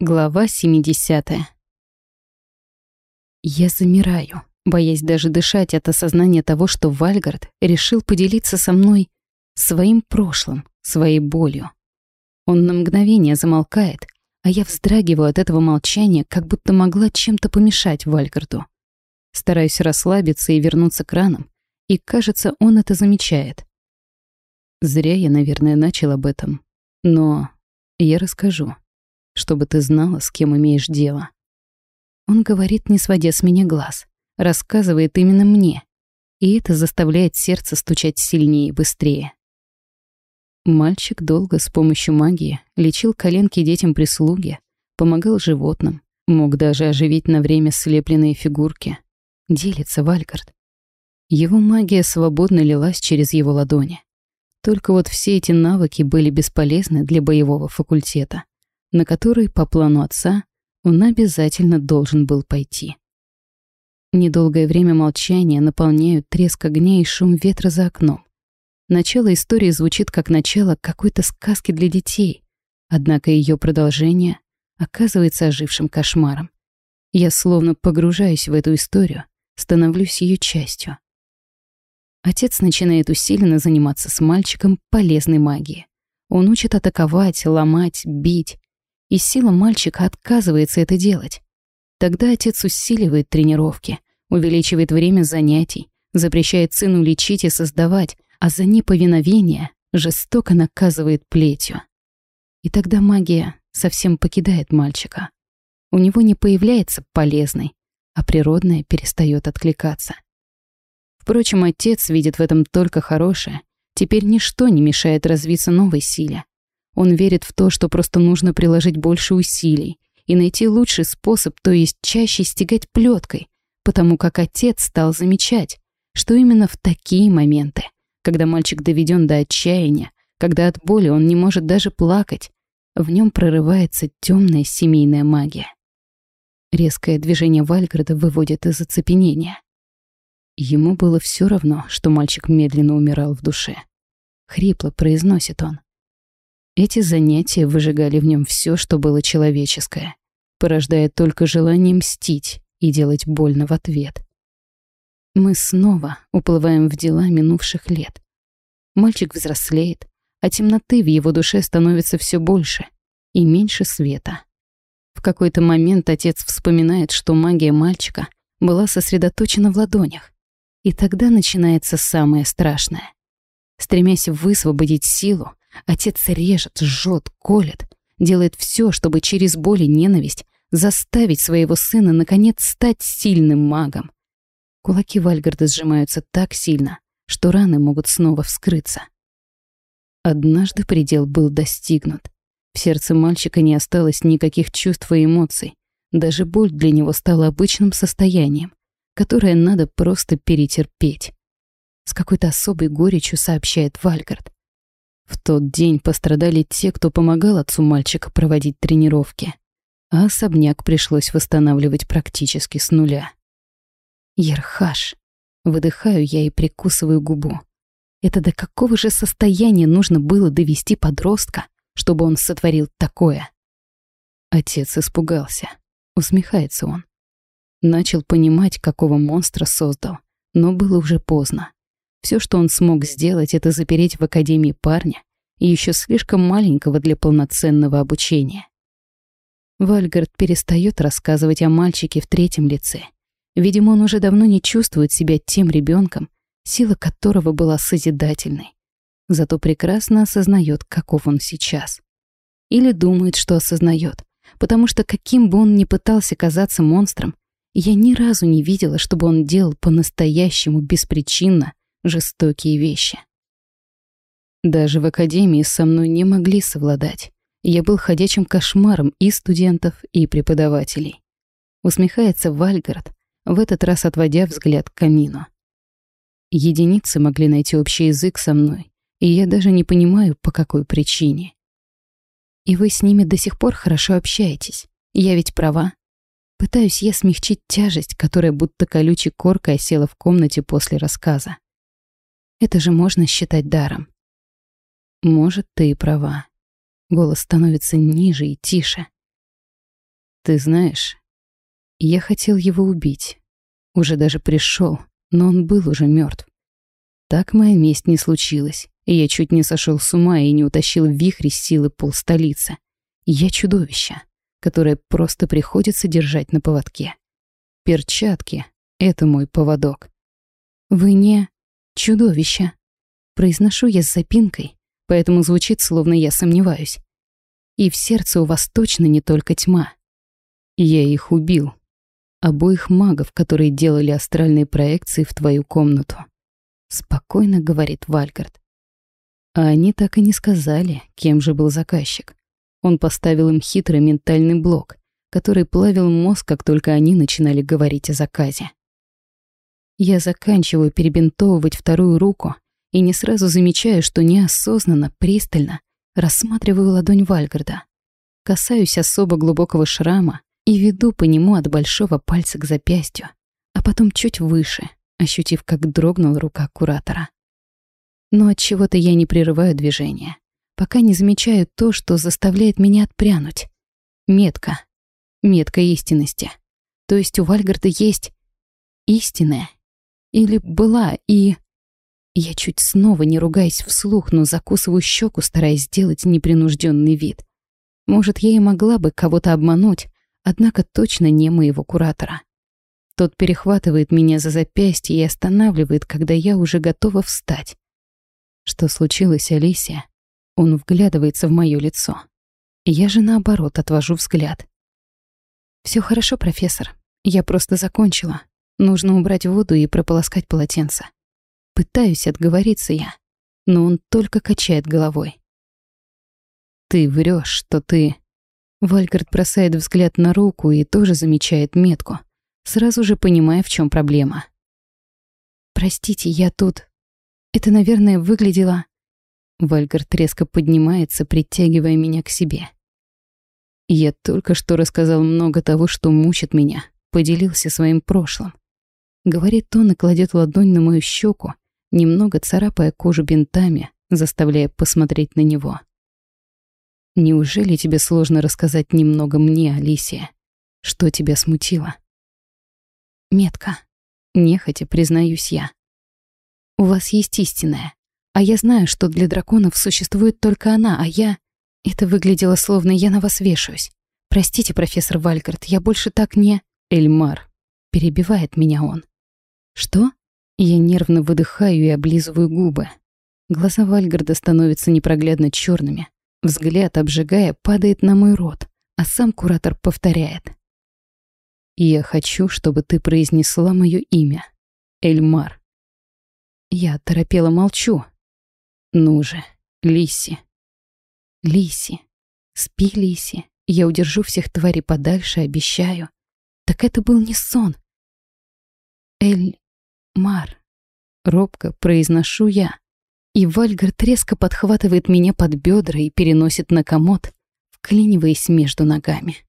Глава 70. Я замираю, боясь даже дышать от осознания того, что Вальгард решил поделиться со мной своим прошлым, своей болью. Он на мгновение замолкает, а я вздрагиваю от этого молчания, как будто могла чем-то помешать Вальгарду. Стараюсь расслабиться и вернуться к ранам, и, кажется, он это замечает. Зря я, наверное, начал об этом, но я расскажу чтобы ты знала, с кем имеешь дело. Он говорит, не сводя с меня глаз, рассказывает именно мне, и это заставляет сердце стучать сильнее и быстрее. Мальчик долго с помощью магии лечил коленки детям прислуги, помогал животным, мог даже оживить на время слепленные фигурки. Делится Вальгард. Его магия свободно лилась через его ладони. Только вот все эти навыки были бесполезны для боевого факультета на который, по плану отца, он обязательно должен был пойти. Недолгое время молчания наполняют треск огня и шум ветра за окном. Начало истории звучит как начало какой-то сказки для детей, однако ее продолжение оказывается ожившим кошмаром. Я словно погружаюсь в эту историю, становлюсь ее частью. Отец начинает усиленно заниматься с мальчиком полезной магией. Он учит атаковать, ломать, бить, и сила мальчика отказывается это делать. Тогда отец усиливает тренировки, увеличивает время занятий, запрещает сыну лечить и создавать, а за неповиновение жестоко наказывает плетью. И тогда магия совсем покидает мальчика. У него не появляется полезной, а природная перестает откликаться. Впрочем, отец видит в этом только хорошее. Теперь ничто не мешает развиться новой силе. Он верит в то, что просто нужно приложить больше усилий и найти лучший способ, то есть чаще стегать плеткой, потому как отец стал замечать, что именно в такие моменты, когда мальчик доведен до отчаяния, когда от боли он не может даже плакать, в нем прорывается темная семейная магия. Резкое движение Вальгарда выводит из оцепенения. Ему было все равно, что мальчик медленно умирал в душе. Хрипло произносит он. Эти занятия выжигали в нем все, что было человеческое, порождая только желание мстить и делать больно в ответ. Мы снова уплываем в дела минувших лет. Мальчик взрослеет, а темноты в его душе становится все больше и меньше света. В какой-то момент отец вспоминает, что магия мальчика была сосредоточена в ладонях. И тогда начинается самое страшное. Стремясь высвободить силу, Отец режет, жжет, колет, делает все, чтобы через боль и ненависть заставить своего сына наконец стать сильным магом. Кулаки Вальгарда сжимаются так сильно, что раны могут снова вскрыться. Однажды предел был достигнут. В сердце мальчика не осталось никаких чувств и эмоций. Даже боль для него стала обычным состоянием, которое надо просто перетерпеть. С какой-то особой горечью сообщает Вальгард. В тот день пострадали те, кто помогал отцу мальчика проводить тренировки, а особняк пришлось восстанавливать практически с нуля. Ерхаш. Выдыхаю я и прикусываю губу. Это до какого же состояния нужно было довести подростка, чтобы он сотворил такое? Отец испугался. Усмехается он. Начал понимать, какого монстра создал, но было уже поздно. Все, что он смог сделать, это запереть в академии парня, еще слишком маленького для полноценного обучения. Вальгард перестает рассказывать о мальчике в третьем лице. Видимо, он уже давно не чувствует себя тем ребенком, сила которого была созидательной. Зато прекрасно осознает, каков он сейчас. Или думает, что осознает, потому что каким бы он ни пытался казаться монстром, я ни разу не видела, чтобы он делал по-настоящему беспричинно жестокие вещи. Даже в академии со мной не могли совладать. Я был ходячим кошмаром и студентов, и преподавателей. Усмехается Вальгард, в этот раз отводя взгляд к камину. Единицы могли найти общий язык со мной, и я даже не понимаю, по какой причине. И вы с ними до сих пор хорошо общаетесь. Я ведь права. Пытаюсь я смягчить тяжесть, которая будто колючей коркой осела в комнате после рассказа. Это же можно считать даром. Может, ты и права. Голос становится ниже и тише. Ты знаешь, я хотел его убить. Уже даже пришел, но он был уже мертв. Так моя месть не случилась, и я чуть не сошел с ума и не утащил в вихре силы полстолицы. Я чудовище, которое просто приходится держать на поводке. Перчатки — это мой поводок. Вы не чудовище. Произношу я с запинкой, поэтому звучит, словно я сомневаюсь. И в сердце у вас точно не только тьма. Я их убил. Обоих магов, которые делали астральные проекции в твою комнату. Спокойно говорит Вальгард. А они так и не сказали, кем же был заказчик. Он поставил им хитрый ментальный блок, который плавил мозг, как только они начинали говорить о заказе. Я заканчиваю перебинтовывать вторую руку и не сразу замечаю, что неосознанно, пристально рассматриваю ладонь Вальгарда. Касаюсь особо глубокого шрама и веду по нему от большого пальца к запястью, а потом чуть выше, ощутив, как дрогнула рука куратора. Но от чего-то я не прерываю движение, пока не замечаю то, что заставляет меня отпрянуть. Метка. Метка истинности. То есть у Вальгарда есть истинная. Или была и... Я чуть снова не ругаясь вслух, но закусываю щеку, стараясь сделать непринужденный вид. Может, я и могла бы кого-то обмануть, однако точно не моего куратора. Тот перехватывает меня за запястье и останавливает, когда я уже готова встать. Что случилось, Алисия? Он вглядывается в моё лицо. Я же наоборот отвожу взгляд. Все хорошо, профессор. Я просто закончила. Нужно убрать воду и прополоскать полотенце. Пытаюсь отговориться я, но он только качает головой. Ты врешь, что ты... Вальгард бросает взгляд на руку и тоже замечает метку сразу же понимая, в чем проблема. «Простите, я тут...» Это, наверное, выглядело... Вальгард резко поднимается, притягивая меня к себе. Я только что рассказал много того, что мучит меня, поделился своим прошлым. Говорит он и кладет ладонь на мою щеку, немного царапая кожу бинтами, заставляя посмотреть на него. Неужели тебе сложно рассказать немного мне, Алисия? Что тебя смутило? Метка. Нехотя признаюсь я. У вас есть истинная. А я знаю, что для драконов существует только она, а я... Это выглядело словно я на вас вешаюсь. Простите, профессор Вальгард, я больше так не... Эльмар. Перебивает меня он. Что? Я нервно выдыхаю и облизываю губы. Глаза Вальгарда становятся непроглядно черными. Взгляд, обжигая, падает на мой рот, а сам куратор повторяет. Я хочу, чтобы ты произнесла мое имя. Эльмар. Я торопела молчу. Ну же, Лиси. Лиси. Спи, Лиси. Я удержу всех тварей подальше, обещаю. Так это был не сон. Эль-Мар. Робко произношу я. И Вальгард резко подхватывает меня под бедра и переносит на комод, вклиниваясь между ногами.